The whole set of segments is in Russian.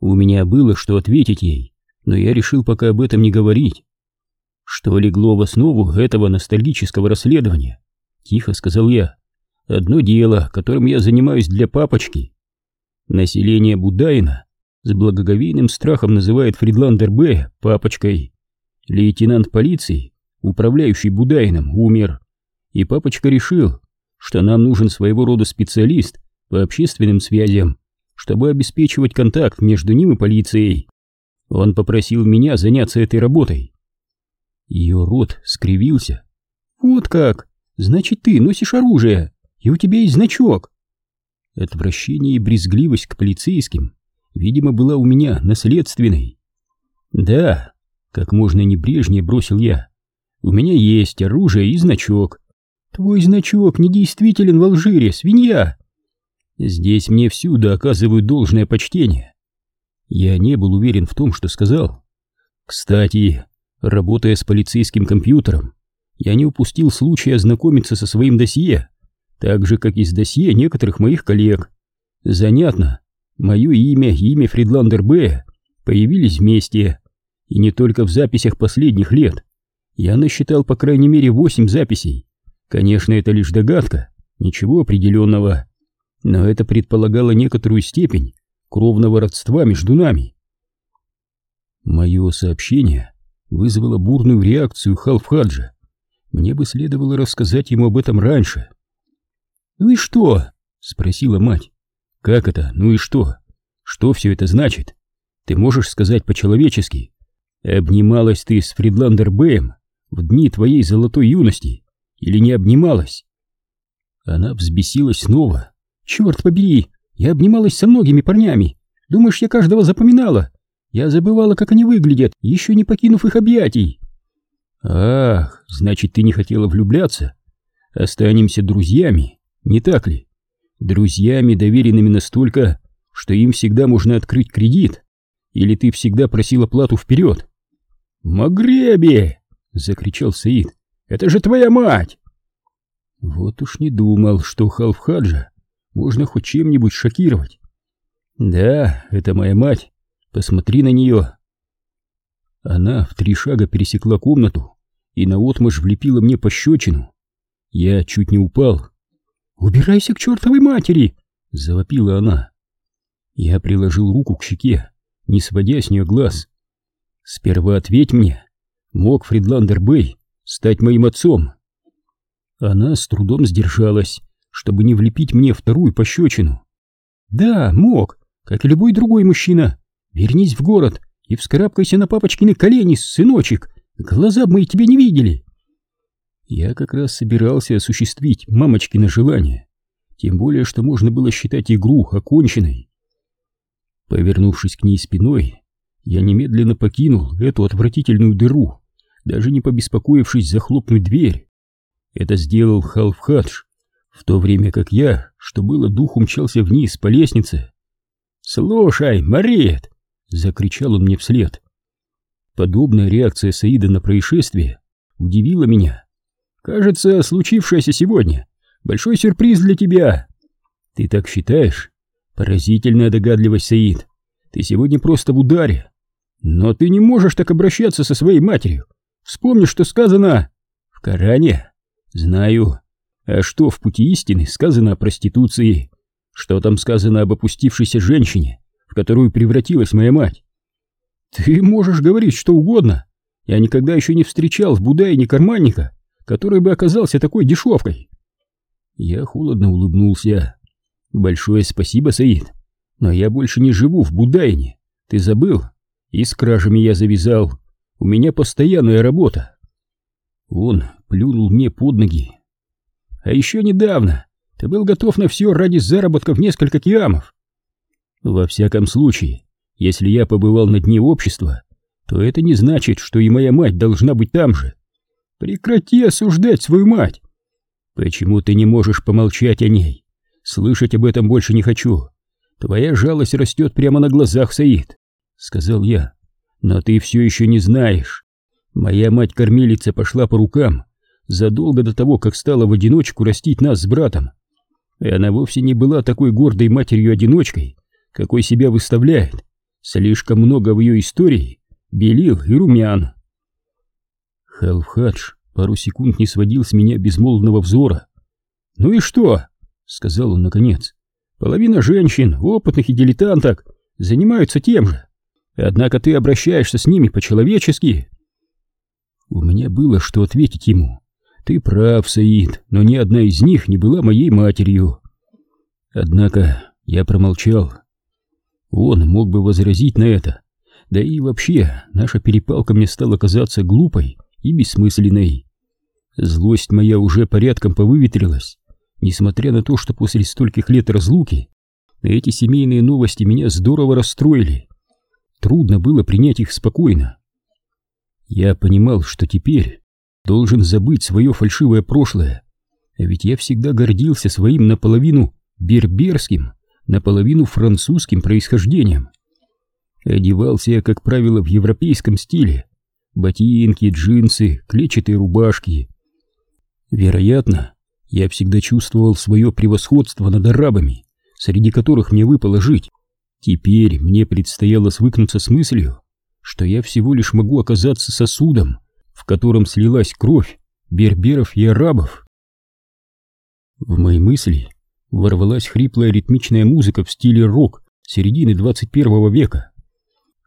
У меня было что ответить ей, но я решил пока об этом не говорить. Что легло в основу этого ностальгического расследования? Тихо сказал я. Одно дело, которым я занимаюсь для папочки. Население Будаина с благоговейным страхом называет Фридландер Б. папочкой. Лейтенант полиции, управляющий Будаином, умер. И папочка решил, что нам нужен своего рода специалист по общественным связям, чтобы обеспечивать контакт между ним и полицией. Он попросил меня заняться этой работой. Ее рот скривился. «Вот как! Значит, ты носишь оружие, и у тебя есть значок!» Отвращение и брезгливость к полицейским, видимо, была у меня наследственной. «Да», — как можно небрежнее бросил я, — «у меня есть оружие и значок». «Твой значок недействителен в Алжире, свинья!» Здесь мне всюду оказывают должное почтение. Я не был уверен в том, что сказал. Кстати, работая с полицейским компьютером, я не упустил случая ознакомиться со своим досье, так же, как и с досье некоторых моих коллег. Занятно, мое имя и имя Фридландер Б. появились вместе, и не только в записях последних лет. Я насчитал по крайней мере восемь записей. Конечно, это лишь догадка, ничего определенного но это предполагало некоторую степень кровного родства между нами. Мое сообщение вызвало бурную реакцию Халфхаджа. Мне бы следовало рассказать ему об этом раньше. «Ну и что?» — спросила мать. «Как это? Ну и что? Что все это значит? Ты можешь сказать по-человечески? Обнималась ты с Фридландер Бэем в дни твоей золотой юности или не обнималась?» Она взбесилась снова Черт побери, я обнималась со многими парнями. Думаешь, я каждого запоминала? Я забывала, как они выглядят, еще не покинув их объятий. Ах, значит, ты не хотела влюбляться? Останемся друзьями, не так ли? Друзьями, доверенными настолько, что им всегда можно открыть кредит. Или ты всегда просила плату вперед? «Магребе!» — закричал Саид. «Это же твоя мать!» Вот уж не думал, что Халфхаджа можно хоть чем-нибудь шокировать. Да, это моя мать. Посмотри на нее. Она в три шага пересекла комнату и наотмашь влепила мне пощечину. Я чуть не упал. «Убирайся к чертовой матери!» — завопила она. Я приложил руку к щеке, не сводя с нее глаз. «Сперва ответь мне, мог Фридландер Бэй стать моим отцом?» Она с трудом сдержалась чтобы не влепить мне вторую пощечину. Да, мог, как и любой другой мужчина. Вернись в город и вскарабкайся на папочкины колени, сыночек. Глаза бы мои тебя не видели. Я как раз собирался осуществить мамочкино желание, тем более, что можно было считать игру оконченной. Повернувшись к ней спиной, я немедленно покинул эту отвратительную дыру, даже не побеспокоившись захлопнуть дверь. Это сделал Халфхадж, в то время как я, что было дух, умчался вниз по лестнице. «Слушай, Марет!» — закричал он мне вслед. Подобная реакция Саида на происшествие удивила меня. «Кажется, случившееся сегодня — большой сюрприз для тебя!» «Ты так считаешь?» «Поразительная догадливость, Саид. Ты сегодня просто в ударе. Но ты не можешь так обращаться со своей матерью. Вспомни, что сказано в Коране. Знаю, что в пути истины сказано о проституции? Что там сказано об опустившейся женщине, в которую превратилась моя мать? Ты можешь говорить что угодно. Я никогда еще не встречал в Будае карманника, который бы оказался такой дешевкой. Я холодно улыбнулся. Большое спасибо, Саид. Но я больше не живу в Будайне. Ты забыл? И с кражами я завязал. У меня постоянная работа. Он плюнул мне под ноги а еще недавно ты был готов на все ради заработка в несколько киамов. Во всяком случае, если я побывал на дне общества, то это не значит, что и моя мать должна быть там же. Прекрати осуждать свою мать. Почему ты не можешь помолчать о ней? Слышать об этом больше не хочу. Твоя жалость растет прямо на глазах, Саид, — сказал я. Но ты все еще не знаешь. Моя мать-кормилица пошла по рукам задолго до того, как стала в одиночку растить нас с братом. И она вовсе не была такой гордой матерью-одиночкой, какой себя выставляет. Слишком много в ее истории белил и румян. Халфхадж пару секунд не сводил с меня безмолвного взора. «Ну и что?» — сказал он наконец. «Половина женщин, опытных и дилетанток, занимаются тем же. Однако ты обращаешься с ними по-человечески». У меня было что ответить ему. «Ты прав, Саид, но ни одна из них не была моей матерью». Однако я промолчал. Он мог бы возразить на это. Да и вообще, наша перепалка мне стала казаться глупой и бессмысленной. Злость моя уже порядком повыветрилась, несмотря на то, что после стольких лет разлуки эти семейные новости меня здорово расстроили. Трудно было принять их спокойно. Я понимал, что теперь должен забыть свое фальшивое прошлое, ведь я всегда гордился своим наполовину берберским, наполовину французским происхождением. Одевался я, как правило, в европейском стиле. Ботинки, джинсы, клетчатые рубашки. Вероятно, я всегда чувствовал свое превосходство над арабами, среди которых мне выпало жить. Теперь мне предстояло свыкнуться с мыслью, что я всего лишь могу оказаться сосудом, в котором слилась кровь берберов и арабов. В мои мысли ворвалась хриплая ритмичная музыка в стиле рок середины 21 века.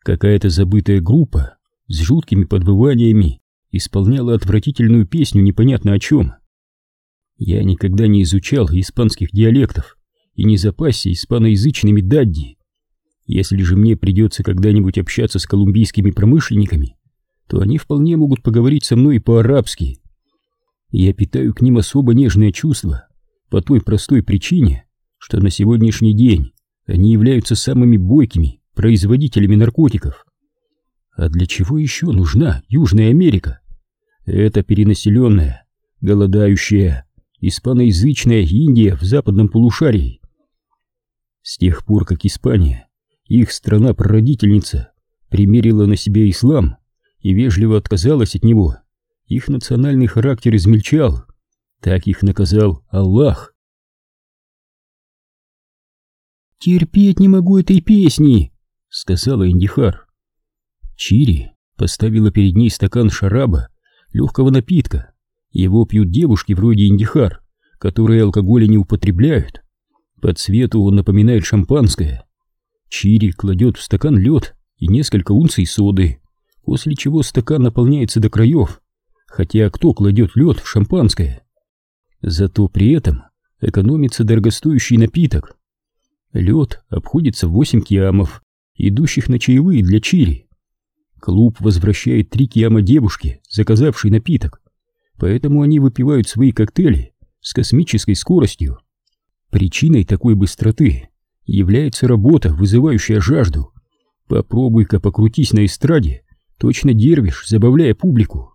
Какая-то забытая группа с жуткими подвываниями исполняла отвратительную песню непонятно о чем. Я никогда не изучал испанских диалектов и не запасся испаноязычными дадди. Если же мне придется когда-нибудь общаться с колумбийскими промышленниками, то они вполне могут поговорить со мной по-арабски. Я питаю к ним особо нежное чувство, по той простой причине, что на сегодняшний день они являются самыми бойкими производителями наркотиков. А для чего еще нужна Южная Америка? Это перенаселенная, голодающая, испаноязычная Индия в западном полушарии. С тех пор, как Испания, их страна-прародительница, примерила на себя ислам и вежливо отказалась от него, их национальный характер измельчал, так их наказал Аллах. «Терпеть не могу этой песни», — сказала Индихар. Чири поставила перед ней стакан шараба, легкого напитка. Его пьют девушки вроде Индихар, которые алкоголя не употребляют. По цвету он напоминает шампанское. Чири кладет в стакан лед и несколько унций соды, после чего стакан наполняется до краев. Хотя кто кладет лед в шампанское? Зато при этом экономится дорогостоящий напиток. Лед обходится в 8 киамов, идущих на чаевые для Чири. Клуб возвращает три киама девушке, заказавшей напиток, поэтому они выпивают свои коктейли с космической скоростью. Причиной такой быстроты является работа, вызывающая жажду. Попробуй-ка покрутись на эстраде, точно дервиш, забавляя публику.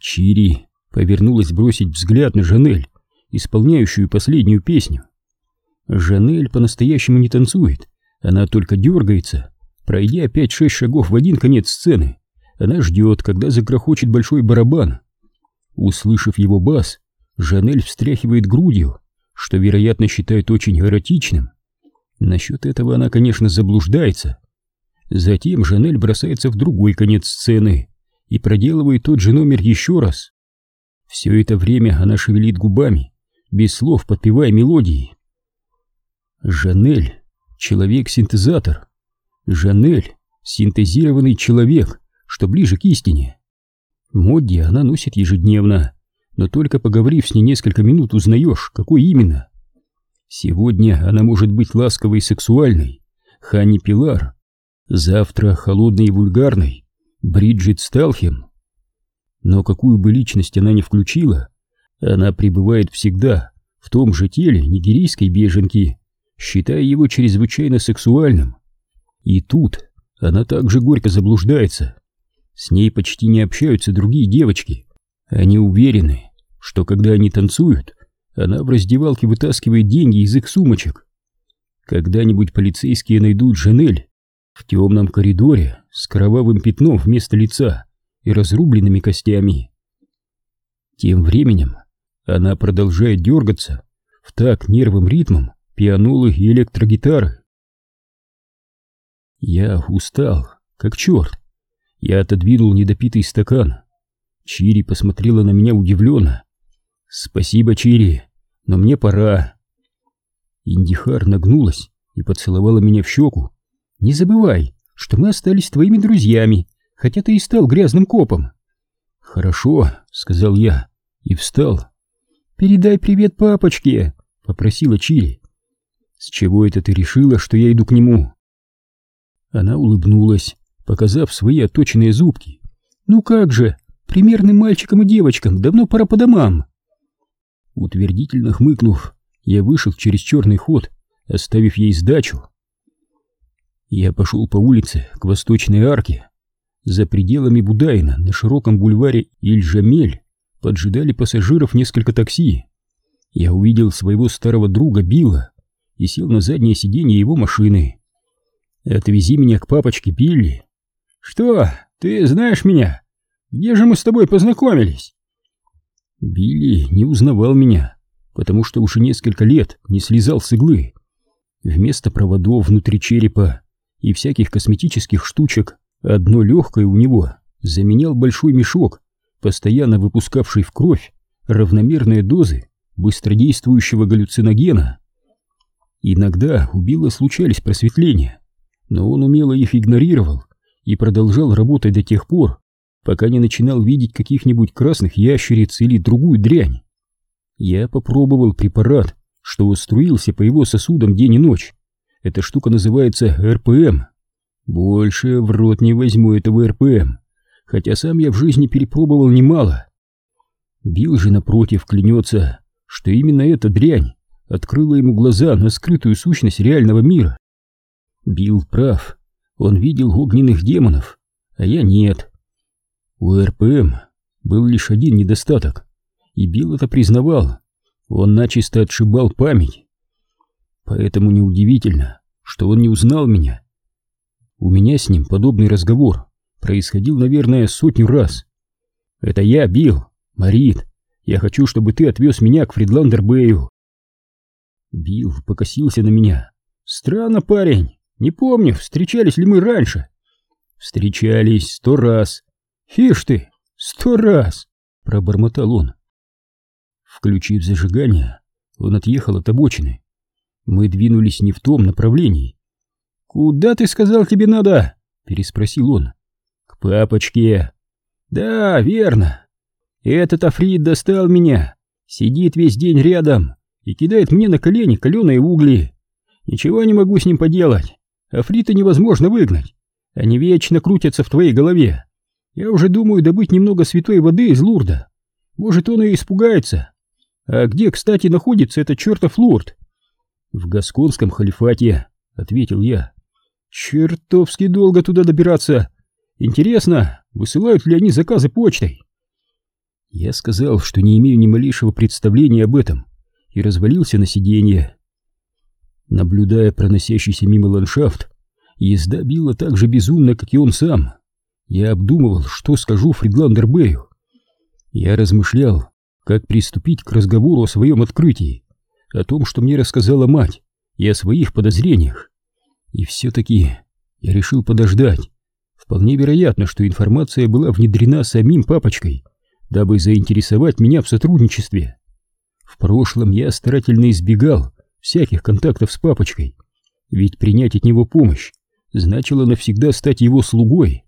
Чири повернулась бросить взгляд на Жанель, исполняющую последнюю песню. Жанель по-настоящему не танцует, она только дергается. Пройдя пять-шесть шагов в один конец сцены, она ждет, когда загрохочет большой барабан. Услышав его бас, Жанель встряхивает грудью, что, вероятно, считает очень эротичным. Насчет этого она, конечно, заблуждается. Затем Жанель бросается в другой конец сцены и проделывает тот же номер еще раз. Все это время она шевелит губами, без слов подпевая мелодии. Жанель — человек-синтезатор. Жанель — синтезированный человек, что ближе к истине. Модди она носит ежедневно, но только поговорив с ней несколько минут, узнаешь, какой именно. Сегодня она может быть ласковой и сексуальной, Ханни Пилар. Завтра холодной и вульгарной, Бриджит Сталхем. Но какую бы личность она ни включила, она пребывает всегда в том же теле нигерийской беженки, считая его чрезвычайно сексуальным. И тут она также горько заблуждается. С ней почти не общаются другие девочки. Они уверены, что когда они танцуют, она в раздевалке вытаскивает деньги из их сумочек. Когда-нибудь полицейские найдут Жанель в темном коридоре с кровавым пятном вместо лица и разрубленными костями. Тем временем она продолжает дергаться в так нервным ритмом пианолы и электрогитары. Я устал, как черт. Я отодвинул недопитый стакан. Чири посмотрела на меня удивленно. «Спасибо, Чири, но мне пора». Индихар нагнулась и поцеловала меня в щеку. «Не забывай, что мы остались твоими друзьями, хотя ты и стал грязным копом». «Хорошо», — сказал я и встал. «Передай привет папочке», — попросила Чири. «С чего это ты решила, что я иду к нему?» Она улыбнулась, показав свои оточенные зубки. «Ну как же, примерным мальчикам и девочкам давно пора по домам!» Утвердительно хмыкнув, я вышел через черный ход, оставив ей сдачу. Я пошел по улице к восточной арке. За пределами Будайна на широком бульваре Иль-Жамель поджидали пассажиров несколько такси. Я увидел своего старого друга Билла и сел на заднее сиденье его машины. «Отвези меня к папочке Билли». «Что, ты знаешь меня? Где же мы с тобой познакомились?» Билли не узнавал меня, потому что уже несколько лет не слезал с иглы. Вместо проводов внутри черепа и всяких косметических штучек одно легкое у него заменял большой мешок, постоянно выпускавший в кровь равномерные дозы быстродействующего галлюциногена. Иногда у Билла случались просветления, но он умело их игнорировал и продолжал работать до тех пор, пока не начинал видеть каких-нибудь красных ящериц или другую дрянь. Я попробовал препарат, что уструился по его сосудам день и ночь. Эта штука называется РПМ. Больше в рот не возьму этого РПМ, хотя сам я в жизни перепробовал немало. Билл же напротив клянется, что именно эта дрянь открыла ему глаза на скрытую сущность реального мира. Билл прав, он видел огненных демонов, а я нет. У РПМ был лишь один недостаток, и Билл это признавал, он начисто отшибал память. Поэтому неудивительно, что он не узнал меня. У меня с ним подобный разговор происходил, наверное, сотню раз. «Это я, Билл, Марит, я хочу, чтобы ты отвез меня к Фридландер-Бэю». Билл покосился на меня. «Странно, парень, не помню, встречались ли мы раньше. Встречались сто раз. Фиш ты, сто раз, пробормотал он. Включив зажигание, он отъехал от обочины. Мы двинулись не в том направлении. «Куда ты сказал тебе надо?» — переспросил он. «К папочке». «Да, верно. Этот Африт достал меня. Сидит весь день рядом и кидает мне на колени каленые угли. Ничего не могу с ним поделать. Африта невозможно выгнать. Они вечно крутятся в твоей голове. Я уже думаю добыть немного святой воды из Лурда. Может, он и испугается. А где, кстати, находится этот чертов Лурд? В Гасконском халифате, ответил я. Чертовски долго туда добираться. Интересно, высылают ли они заказы почтой? Я сказал, что не имею ни малейшего представления об этом, и развалился на сиденье. Наблюдая проносящийся мимо ландшафт, езда била так же безумно, как и он сам. Я обдумывал, что скажу Фридландербею. Я размышлял, как приступить к разговору о своем открытии, о том, что мне рассказала мать, и о своих подозрениях. И все-таки я решил подождать. Вполне вероятно, что информация была внедрена самим папочкой, дабы заинтересовать меня в сотрудничестве. В прошлом я старательно избегал всяких контактов с папочкой, ведь принять от него помощь значило навсегда стать его слугой.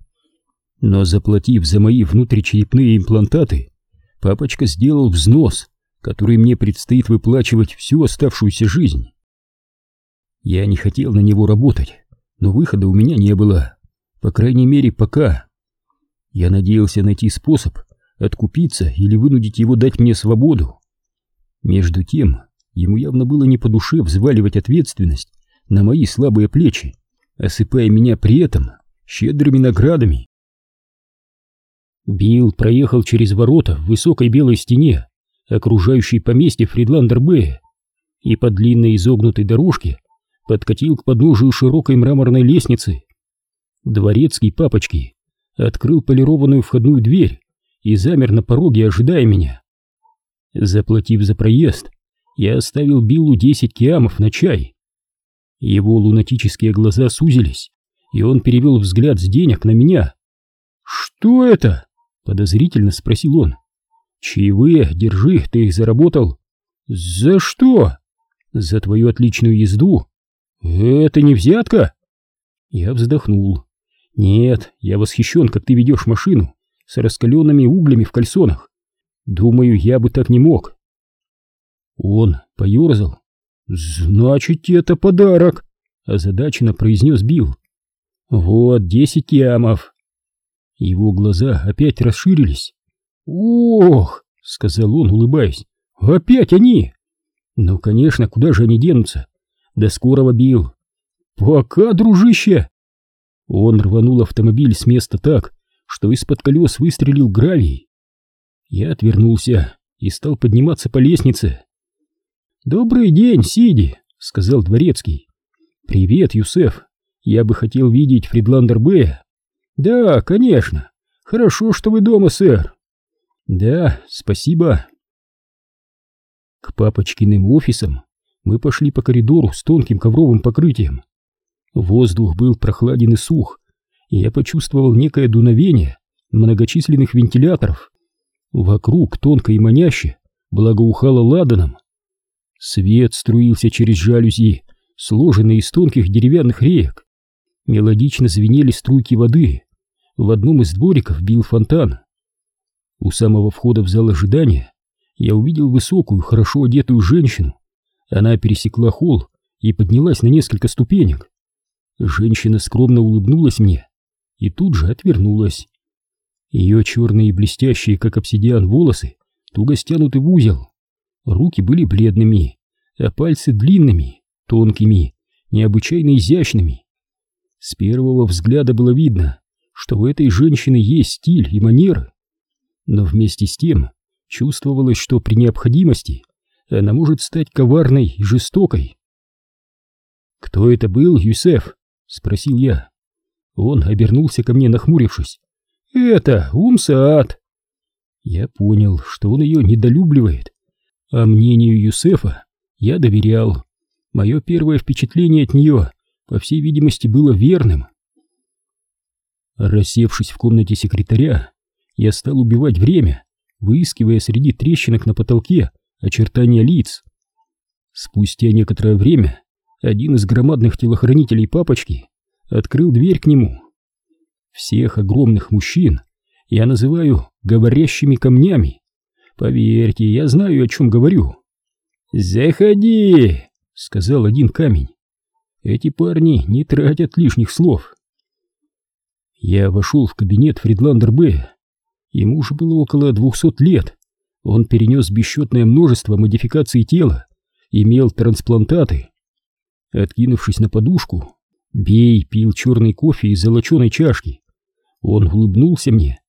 Но заплатив за мои внутричерепные имплантаты, папочка сделал взнос, который мне предстоит выплачивать всю оставшуюся жизнь. Я не хотел на него работать, но выхода у меня не было, по крайней мере пока. Я надеялся найти способ откупиться или вынудить его дать мне свободу. Между тем, Ему явно было не по душе взваливать ответственность на мои слабые плечи, осыпая меня при этом щедрыми наградами. Билл проехал через ворота в высокой белой стене, окружающей поместье Фридландер-Бэя, и по длинной изогнутой дорожке подкатил к подножию широкой мраморной лестницы. Дворецкий папочки открыл полированную входную дверь и замер на пороге, ожидая меня. Заплатив за проезд, я оставил Биллу десять киамов на чай. Его лунатические глаза сузились, и он перевел взгляд с денег на меня. «Что это?» — подозрительно спросил он. «Чаевые, держи, ты их заработал». «За что?» «За твою отличную езду». «Это не взятка?» Я вздохнул. «Нет, я восхищен, как ты ведешь машину с раскаленными углями в кальсонах. Думаю, я бы так не мог». Он поерзал. «Значит, это подарок!» — озадаченно произнес Билл. «Вот десять ямов!» Его глаза опять расширились. «Ох!» — сказал он, улыбаясь. «Опять они!» «Ну, конечно, куда же они денутся? До скорого, Билл!» «Пока, дружище!» Он рванул автомобиль с места так, что из-под колес выстрелил гравий. Я отвернулся и стал подниматься по лестнице. «Добрый день, Сиди», — сказал дворецкий. «Привет, Юсеф. Я бы хотел видеть Фридландер Бэя». «Да, конечно. Хорошо, что вы дома, сэр». «Да, спасибо». К папочкиным офисам мы пошли по коридору с тонким ковровым покрытием. Воздух был прохладен и сух, и я почувствовал некое дуновение многочисленных вентиляторов. Вокруг тонко и маняще благоухало ладаном. Свет струился через жалюзи, сложенные из тонких деревянных реек. Мелодично звенели струйки воды. В одном из двориков бил фонтан. У самого входа в зал ожидания я увидел высокую, хорошо одетую женщину. Она пересекла холл и поднялась на несколько ступенек. Женщина скромно улыбнулась мне и тут же отвернулась. Ее черные блестящие, как обсидиан, волосы туго стянуты в узел. Руки были бледными, а пальцы длинными, тонкими, необычайно изящными. С первого взгляда было видно, что у этой женщины есть стиль и манеры. Но вместе с тем чувствовалось, что при необходимости она может стать коварной и жестокой. «Кто это был, Юсеф?» — спросил я. Он обернулся ко мне, нахмурившись. «Это Умсаат!» Я понял, что он ее недолюбливает а мнению Юсефа я доверял. Мое первое впечатление от нее, по всей видимости, было верным. Рассевшись в комнате секретаря, я стал убивать время, выискивая среди трещинок на потолке очертания лиц. Спустя некоторое время один из громадных телохранителей папочки открыл дверь к нему. Всех огромных мужчин я называю говорящими камнями. Поверьте, я знаю, о чем говорю. «Заходи!» — сказал один камень. Эти парни не тратят лишних слов. Я вошел в кабинет Фридландер Б. Ему уже было около двухсот лет. Он перенес бесчетное множество модификаций тела, имел трансплантаты. Откинувшись на подушку, Бей пил черный кофе из золоченой чашки. Он улыбнулся мне.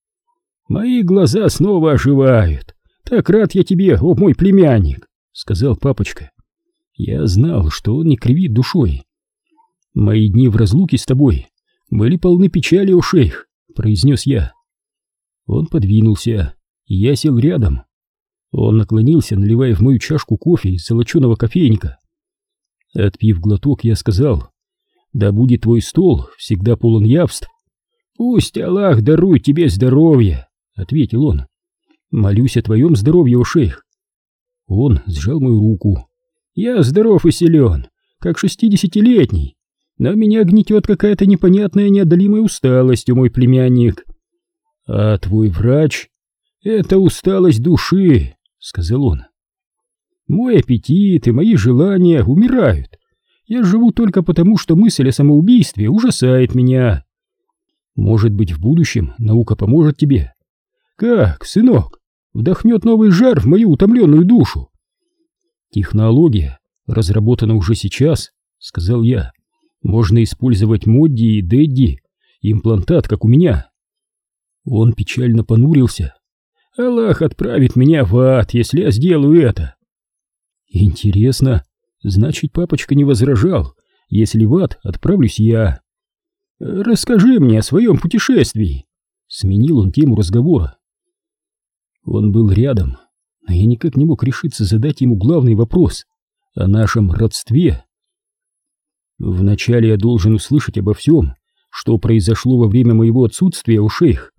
«Мои глаза снова оживают. «Так рад я тебе, о мой племянник!» — сказал папочка. Я знал, что он не кривит душой. «Мои дни в разлуке с тобой были полны печали, о шейх», — произнес я. Он подвинулся, и я сел рядом. Он наклонился, наливая в мою чашку кофе из золоченого кофейника. Отпив глоток, я сказал, «Да будет твой стол всегда полон явств». «Пусть Аллах дарует тебе здоровье», — ответил он. Молюсь о твоем здоровье, шейх. Он сжал мою руку. Я здоров и силен, как шестидесятилетний, но меня гнетет какая-то непонятная неодолимая усталость, мой племянник. А твой врач — это усталость души, — сказал он. Мой аппетит и мои желания умирают. Я живу только потому, что мысль о самоубийстве ужасает меня. Может быть, в будущем наука поможет тебе. Как, сынок, вдохнет новый жар в мою утомленную душу? Технология разработана уже сейчас, сказал я. Можно использовать Модди и Дэдди, имплантат, как у меня. Он печально понурился. Аллах отправит меня в ад, если я сделаю это. Интересно, значит, папочка не возражал, если в ад отправлюсь я. Расскажи мне о своем путешествии. Сменил он тему разговора. Он был рядом, но я никак не мог решиться задать ему главный вопрос о нашем родстве. Вначале я должен услышать обо всем, что произошло во время моего отсутствия у шейх.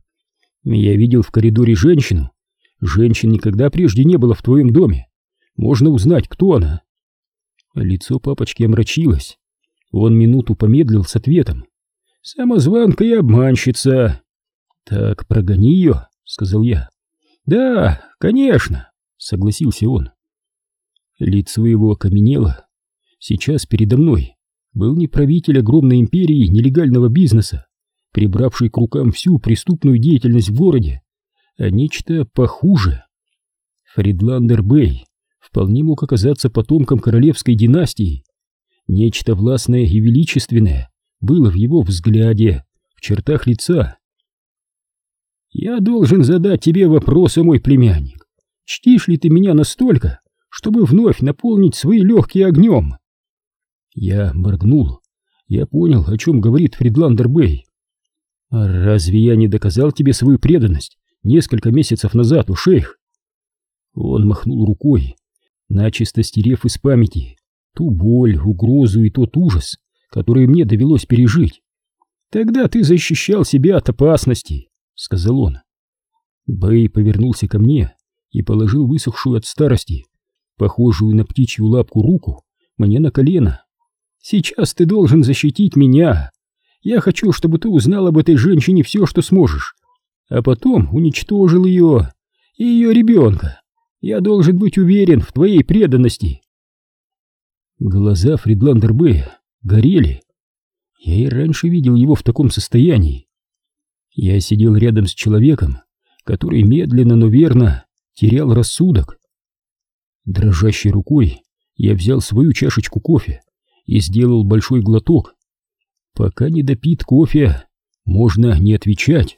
Я видел в коридоре женщину. Женщин никогда прежде не было в твоем доме. Можно узнать, кто она. Лицо папочки омрачилось. Он минуту помедлил с ответом. «Самозванка и обманщица!» «Так, прогони ее», — сказал я. «Да, конечно», — согласился он. Лицо его окаменело. Сейчас передо мной был не правитель огромной империи нелегального бизнеса, прибравший к рукам всю преступную деятельность в городе, а нечто похуже. Фридландер Бэй вполне мог оказаться потомком королевской династии. Нечто властное и величественное было в его взгляде, в чертах лица. «Я должен задать тебе вопрос, мой племянник. Чтишь ли ты меня настолько, чтобы вновь наполнить свои легкие огнем?» Я моргнул. Я понял, о чем говорит Фридландер Бэй. «А разве я не доказал тебе свою преданность несколько месяцев назад, у шейх?» Он махнул рукой, начисто стерев из памяти ту боль, угрозу и тот ужас, которые мне довелось пережить. «Тогда ты защищал себя от опасности», — сказал он. Бэй повернулся ко мне и положил высохшую от старости, похожую на птичью лапку руку, мне на колено. Сейчас ты должен защитить меня. Я хочу, чтобы ты узнал об этой женщине все, что сможешь, а потом уничтожил ее и ее ребенка. Я должен быть уверен в твоей преданности. Глаза Фридландер Бэя горели. Я и раньше видел его в таком состоянии. Я сидел рядом с человеком, который медленно, но верно терял рассудок. Дрожащей рукой я взял свою чашечку кофе и сделал большой глоток. Пока не допит кофе, можно не отвечать.